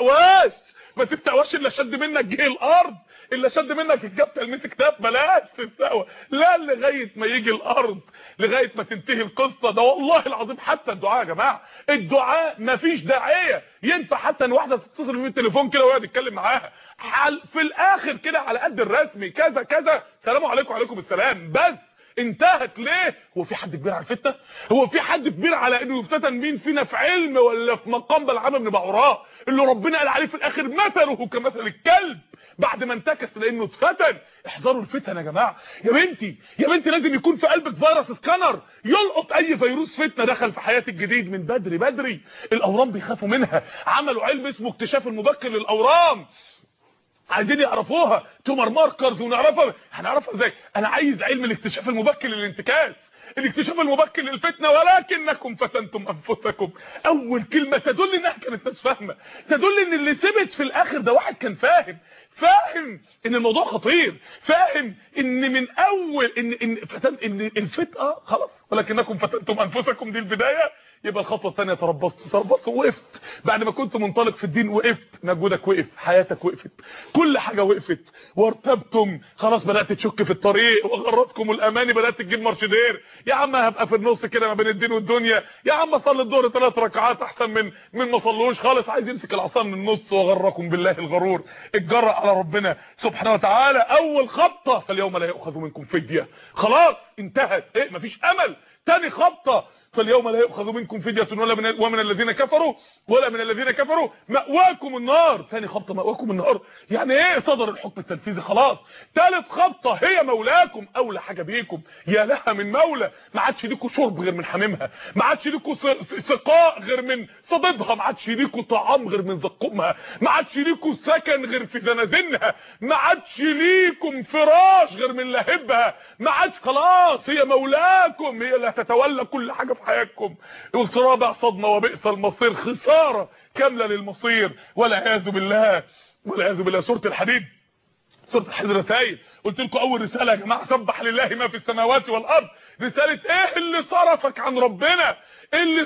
تستقواش ما تستقواش إلا شد منك جه الأرض إلا شد منك الجاب تلميذ كتاب بلاش تستقوى لا لغاية ما يجي الأرض لغاية ما تنتهي القصة ده. والله العظيم حتى الدعاء يا جماعة الدعاء مفيش داعية. ينفع حتى إن واحدة تتصل بيه التليفون كده ويقعد يتكلم معاها. في الآخر كده على قد الرسمي كذا كذا. سلام عليكم وعليكم السلام. بس انتهت ليه؟ هو في حد كبير على الفتة هو في حد كبير على إنه يفتتن مين فينا في علم ولا في مقام بلعام بن بعوراء اللي ربنا قال عليه في الآخر مثله كمثل الكلب بعد ما انتكس لأنه اتفتن. احذروا الفتن يا جماعة. يا بنتي يا بنتي لازم يكون في قلبك virus scanner. يلقط أي فيروس فتنة دخل في حياتك جديد من بدري بدري. الأورام بيخافوا منها. عملوا علم اسمه اكتشاف المبكر للأورام. عايزين يعرفوها. tumor markers ونعرفها. هنعرفها إزاي؟ أنا عايز علم الاكتشاف المبكر للانتكاس الاكتشاف المبكر للفتنة ولكنكم فتنتم أنفسكم. أول كلمة تدل إنها كانت ناس فاهمة. تدل إن اللي ثبت في الآخر ده واحد كان فاهم. فاهم إن الموضوع خطير. فاهم إن من أول ان إن فتن ان الفتنه خلاص. ولكنكم فتنتم أنفسكم. دي البداية. يبقى الخطوة الثانية تربصت. تربصت وقفت. بعد ما كنت منطلق في الدين وقفت. مجهودك وقف. حياتك وقفت. كل حاجة وقفت. وارتبتم. خلاص بدأت تشك في الطريق. وغرتكم الأماني. بدأت تجيب مرشدير يا عم هبقى في النص كده ما بين الدين والدنيا. يا عم صلي الظهر ثلاث ركعات أحسن من من ما صلوش خالص. عايز يمسك العصا من النص وغركم بالله الغرور. اتجرأ على ربنا سبحانه وتعالى. أول خبطة فاليوم لا يؤخذ منكم فدية. خلاص انتهت. إيه مفيش أمل. تاني خبطة. فاليوم لا يؤخذ منكم فدية ولا من ومن الذين كفروا ولا من الذين كفروا. مأواكم النار. ثاني خبطة مأواكم النار. يعني إيه صدر الحكم التنفيذي؟ خلاص. ثالث خبطة هي مولاكم. أولى حاجة بيكم. يا لها من مولى. ما عادش ليكوا شرب غير من حميمها. ما عادش ليكوا سقاء غير من صددها ما عادش ليكوا طعام غير من زقومها. ما عادش ليكوا سكن غير في زنازينها ما عادش ليكم فراش غير من لهبها. ما عادش خلاص. هي مولاكم. هي اللي هتتولى كل حاجة في حياتكم. رابع صدمة وبئس المصير. خسارة كاملة للمصير. والعياذ بالله. والعياذ بالله. سورة الحديد. سورة الحديد رسائل. قلت لكم أول رسالة يا جماعة سبح لله ما في السماوات والأرض. رسالة إيه اللي صرفك عن ربنا؟ اللي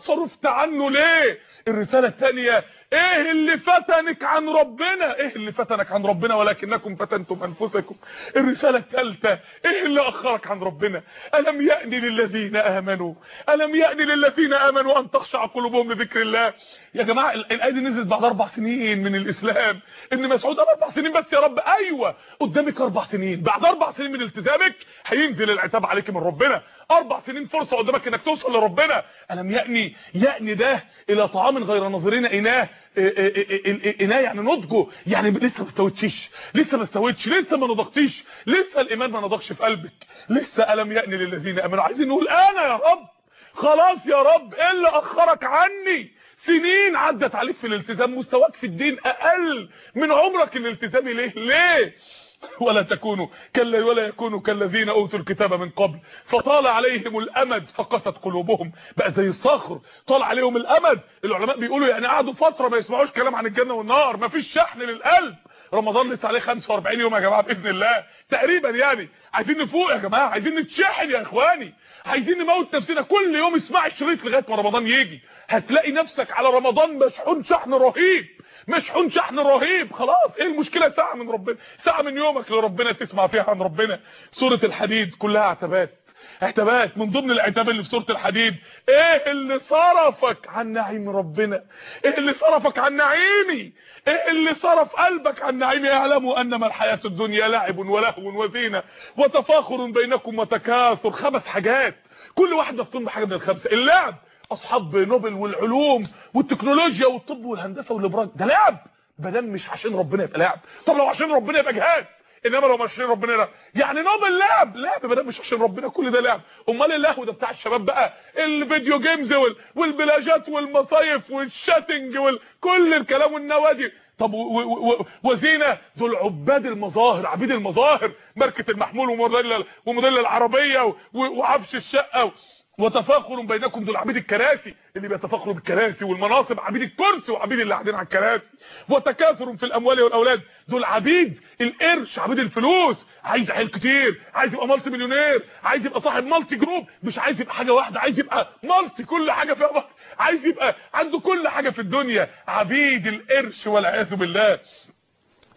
صرفت عنه ليه؟ الرسالة الثانية إيه اللي فتنك عن ربنا؟ إيه اللي فتنك عن ربنا ولكنكم فتنتم أنفسكم؟ الرسالة الثالثة إيه اللي أخرك عن ربنا؟ ألم يأن للذين آمنوا؟ ألم يأن للذين آمنوا أن تخشع قلوبهم لذكر الله؟ يا جماعة الآية دي نزلت بعد أربع سنين من الإسلام. ابن مسعود قال أربع سنين بس يا رب. أيوه قدامك أربع سنين. بعد أربع سنين من التزامك هينزل العتاب عليك من ربنا. أربع سنين فرصة قدامك إنك توصل لربنا. ألم يأني يأني ده إلى طعام غير ناظرين إناه إناه يعني نضجه يعني لسه ما استويتش لسه ما استويتش لسه ما نضجتيش لسه الإيمان ما نضجش في قلبك لسه ألم يأني للذين آمنوا. عايزين نقول آنا يا رب خلاص يا رب إيه اللي أخرك عني؟ سنين عدت عليك في الالتزام مستواك في الدين أقل من عمرك الالتزامي ليه ليه؟ ولا تكونوا كلا ولا يكونوا كالذين أوتوا الكتاب من قبل. فطال عليهم الأمد فقست قلوبهم. بقى زي الصخر. طال عليهم الأمد. العلماء بيقولوا يعني قعدوا فترة ما يسمعوش كلام عن الجنة والنار. مفيش شحن للقلب. رمضان لسه عليه 45 يوم يا جماعة بإذن الله. تقريبا يعني. عايزين نفوق يا جماعة. عايزين نتشحن يا إخواني. عايزين نموت نفسنا. كل يوم اسمع الشريط لغاية ما رمضان يجي. هتلاقي نفسك على رمضان مشحون شحن رهيب. مشحون شحن رهيب خلاص. إيه المشكلة؟ ساعة من ربنا ساعة من يومك لربنا تسمع فيها عن ربنا. سورة الحديد كلها عتبات عتبات من ضمن العتاب اللي في سورة الحديد. إيه اللي صرفك عن نعيم ربنا؟ إيه اللي صرفك عن نعيمي؟ إيه اللي صرف قلبك عن نعيمي؟ اعلموا أنما الحياة الدنيا لعب ولهو وزينة وتفاخر بينكم وتكاثر. خمس حاجات كل واحد مفتون بحاجة من الخمسة. اللعب أصحاب نوبل والعلوم والتكنولوجيا والطب والهندسة والإبراج. ده لعب. بدل مش عشان ربنا يبقى لعب. طب لو عشان ربنا يبقى جهاد إنما لو مش عشان ربنا لا يعني نوبل لعب. لعب بدل مش عشان ربنا كل ده لعب. أمال اللهو ده بتاع الشباب بقى. ال video games وال... والبلاجات والمصايف وال chatting وكل الكلام والنوادي. طب. وزينة. دول عباد المظاهر عبيد المظاهر. ماركة المحمول وموديل العربية. وعفش الشقة. وتفاخر بينكم دول عبيد الكراسي اللي بيتفاخروا بالكراسي والمناصب عبيد الكرسي وعبيد اللي قاعدين على الكراسي. وتكاثر في الأموال والأولاد دول عبيد القرش عبيد الفلوس. عايز عيل كتير عايز يبقى multi millionaire عايز يبقى صاحب multi group مش عايز يبقى حاجة واحدة عايز يبقى multi كل حاجة فيها multi عايز يبقى عنده كل حاجة في الدنيا. عبيد القرش والعياذ بالله.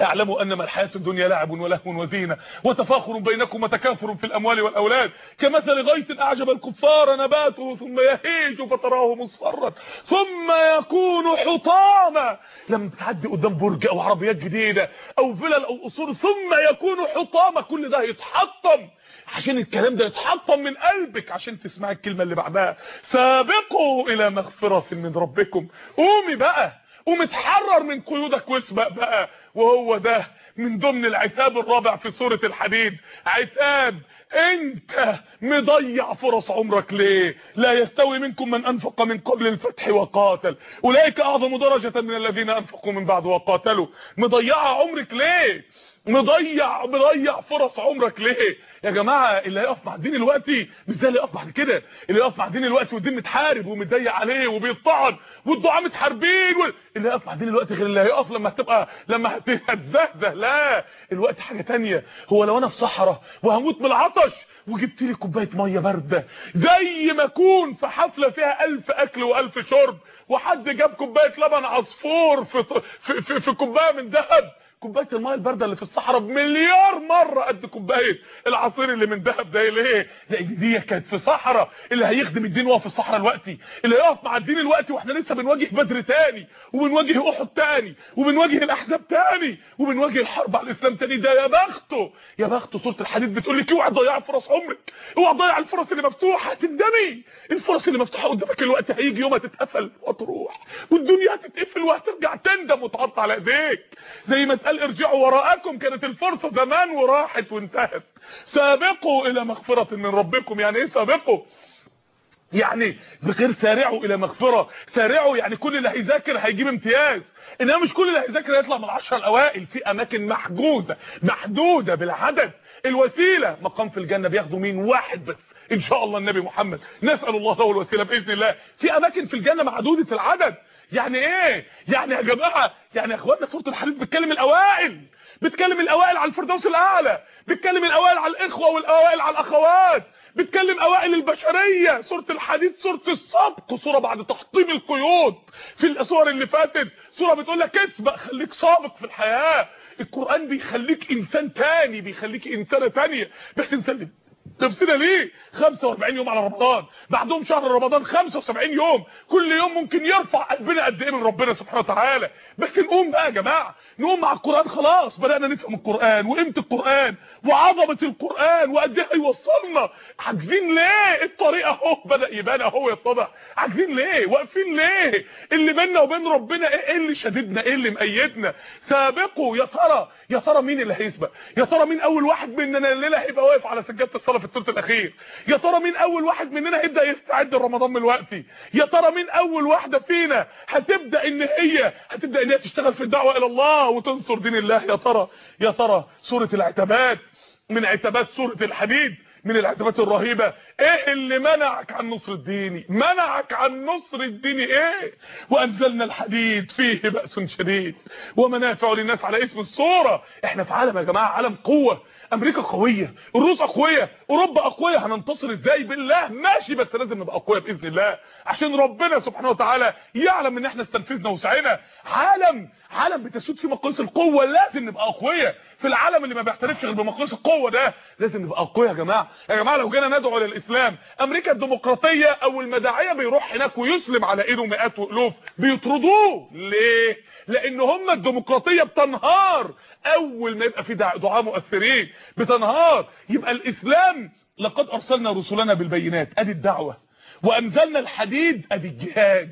اعلموا أنما الحياة الدنيا لعب ولهو وزينة وتفاخر بينكم وتكاثر في الأموال والأولاد. كمثل غيث أعجب الكفار نباته ثم يهيج فتراه مصفرا. ثم يكون حطاما. لما بتعدي قدام برج أو عربيات جديدة أو فلل أو قصور ثم يكون حطاما. كل ده يتحطم. عشان الكلام ده يتحطم من قلبك عشان تسمع الكلمة اللي بعدها. سابقوا إلى مغفرة من ربكم. قومي بقى. ومتحرر من قيودك واسبق بقى وهو ده من ضمن العتاب الرابع في سورة الحديد. عتاب انت مضيع فرص عمرك ليه؟ لا يستوي منكم من أنفق من قبل الفتح وقاتل. أولئك أعظم درجة من الذين أنفقوا من بعد وقاتلوا. مضيع عمرك ليه؟ مضيع مضيع فرص عمرك. ليه؟ يا جماعة اللي هيقف مع الدين دلوقتي مش زي اللي يقف بعد كده. اللي يقف مع الدين دلوقتي والدين متحارب ومتضيق عليه وبيطعن والدعاء متحاربين وال... اللي هيقف مع الدين دلوقتي غير اللي هيقف لما هتبقى لما هتزهزه لا الوقت حاجة تانية. هو لو أنا في صحراء وهموت من العطش وجبت لي كوباية مية باردة زي ما أكون في حفلة فيها ألف أكل وألف شرب وحد جاب كوباية لبن عصفور في في, في, في كوباية من ذهب كوباية الميه الباردة اللي في الصحراء بمليار مرة قد كوباية العصير اللي من دهب ده ليه لأن دي كانت في صحراء اللي هيخدم الدين وهو في الصحراء دلوقتي اللي هيقف مع الدين دلوقتي وإحنا لسه بنواجه بدر تاني وبنواجه أحد تاني وبنواجه الأحزاب تاني وبنواجه الحرب على الإسلام تاني. ده يا بخته يا بخته سورة الحديد بتقول لك اوعى تضيعي فرص عمرك اوعى تضيع الفرص اللي مفتوحة هتندمي الفرص اللي مفتوحة قدامك الوقت هيجي يوم هتتقفل وتروح والدنيا هتتقفل وهترجع تندم وتحط على إيديك. زي ما قال ارجعوا وراءكم؟ كانت الفرصة زمان وراحت وانتهت. سابقوا إلى مغفرة من ربكم. يعني إيه سابقوا؟ يعني بغير سارعوا إلى مغفرة. سارعوا يعني كل اللي هيذاكر هيجيب امتياز. إنما مش كل اللي هيذاكر هيطلع من العشرة الأوائل. في أماكن محجوزة. محدودة بالعدد. الوسيلة. مقام في الجنة بياخدوا مين؟ واحد بس. إن شاء الله النبي محمد. نسأل الله له الوسيلة بإذن الله. في أماكن في الجنة معدودة العدد. يعني إيه؟ يعني يا جماعة يعني يا اخوانا سورة الحديد بتكلم الأوائل بتكلم الأوائل على الفردوس الأعلى بتكلم الأوائل على الإخوة والأوائل على الأخوات بتكلم أوائل البشرية سورة الحديد سورة السبق سورة بعد تحطيم القيود في الاسوار اللي فاتت. سورة بتقول لك اسبق خليك سابق في الحياة. القرآن بيخليك إنسان تاني بيخليك إنسانة تانية. بس إنسان نفسنا ليه؟ 45 يوم على رمضان. بعدهم شهر رمضان 75 يوم. كل يوم ممكن يرفع قلبنا قد إيه من ربنا سبحانه وتعالى. بس نقوم بقى يا جماعة. نقوم مع القرآن خلاص. بدأنا نفهم القرآن وقيمة القرآن وعظمة القرآن وقد إيه هيوصلنا. عاجزين ليه؟ الطريق أهو. بدأ يبان أهو يتضح عاجزين ليه؟ واقفين ليه؟ اللي بيننا وبين ربنا إيه؟ اللي شددنا؟ إيه اللي مقيدنا سابقوا. يا ترى يا ترى مين اللي هيسبق؟ يا ترى مين أول واحد مننا الليلة هيبقى واقف على سجادة الصلاة الثلث الأخير. يا ترى مين أول واحد مننا هيبدا يستعد لرمضان الوقت يا ترى مين أول واحدة فينا هتبدأ إن هي هتبدأ إن هي تشتغل في الدعوة إلى الله وتنصر دين الله؟ يا ترى يا ترى سورة العتبات من عتبات سورة الحديد من العتبات الرهيبة. إيه اللي منعك عن نصر الدين؟ منعك عن نصر الدين إيه؟ وأنزلنا الحديد فيه بأس شديد. ومنافع للناس على اسم الصورة. إحنا في عالم يا جماعة عالم قوة. أمريكا قوية الروس اقوياء أوروبا اقوياء هننتصر إزاي بالله؟ ماشي بس لازم نبقى اقوياء بإذن الله. عشان ربنا سبحانه وتعالى يعلم إن إحنا استنفذنا وسعينا. عالم عالم بتسود فيه مقاييس القوة. لازم نبقى اقوياء في العالم اللي ما بيعترفش غير بمقاييس القوة ده لازم نبقى اقوياء يا جماعة. يا جماعة لو جينا ندعو للإسلام أمريكا الديمقراطية أو المداعية بيروح هناك ويسلم على إيده مئات وألوف. بيطردوه. ليه؟ لأن هم الديمقراطية بتنهار. أول ما يبقى في دعاء مؤثرين بتنهار. يبقى الإسلام لقد أرسلنا رسلنا بالبينات. أدي الدعوة. وأنزلنا الحديد. أدي الجهاد.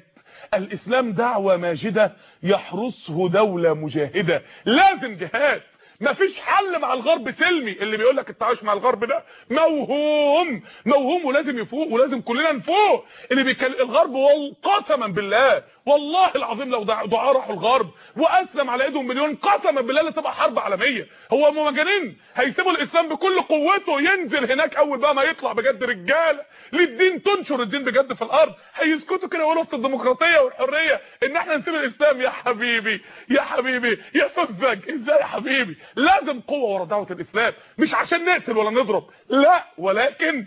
الإسلام دعوة ماجدة يحرسه دولة مجاهدة. لازم جهاد. مفيش حل مع الغرب سلمي اللي بيقول لك التعايش مع الغرب ده موهوم موهوم ولازم يفوق ولازم كلنا نفوق. اللي بيكلم الغرب قسما بالله والله العظيم لو دعاء راحوا الغرب وأسلم على إيدهم مليون قسما بالله لا تبقى حرب عالمية. هو مجانين هيسيبوا الإسلام بكل قوته ينزل هناك أول بقى ما يطلع بجد رجاله للدين تنشر الدين بجد في الأرض. هيسكتوا كده يقولوا الديمقراطية والحرية إن إحنا نسيب الإسلام. يا حبيبي يا حبيبي يا سذج إزاي يا حبيبي؟ لازم قوة ورا دعوة الإسلام. مش عشان نقتل ولا نضرب. لا ولكن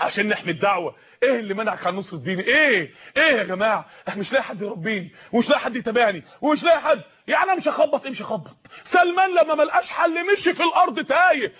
عشان نحمي الدعوة. إيه اللي منعك عن نصر الدين؟ إيه؟ إيه يا جماعة؟ إحنا مش لاقي حد يربيني ومش لاقي حد يتابعني ومش لاقي حد. يعني أنا مش هخبط امشي خبط سلمان لما ما لقاش حل مشي في الأرض تايه.